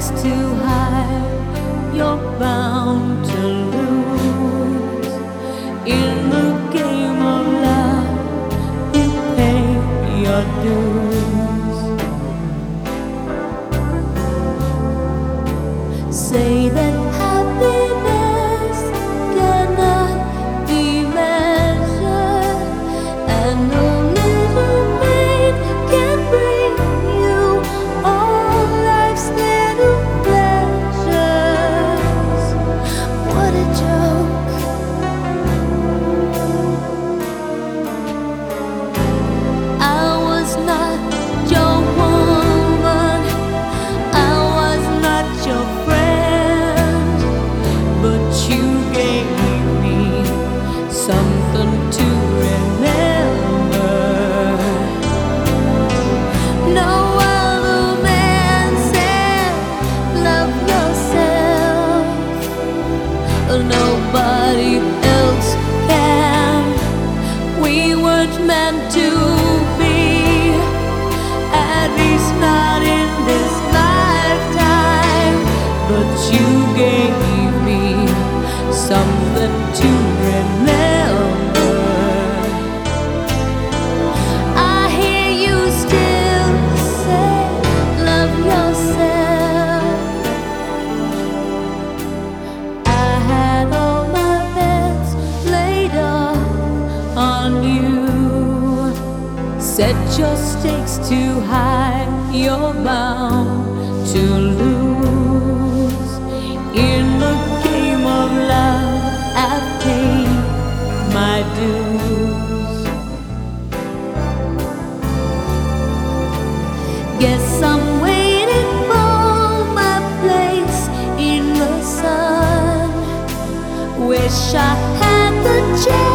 stakes too high, you're bound to lose. In the game of love, you pay your dues. Say that. Nobody. but. you. Set your stakes too high, you're bound to lose. In the game of love, I've paid my dues. Guess I'm waiting for my place in the sun. Wish I had the chance.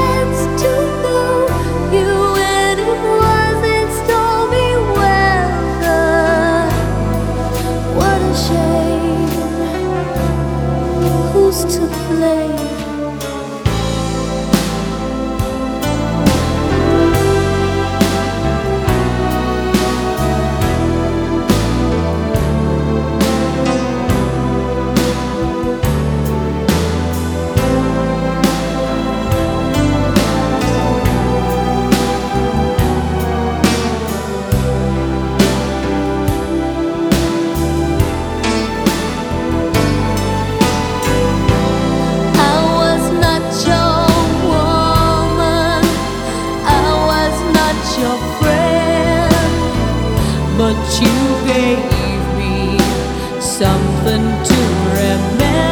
you gave me something to remember.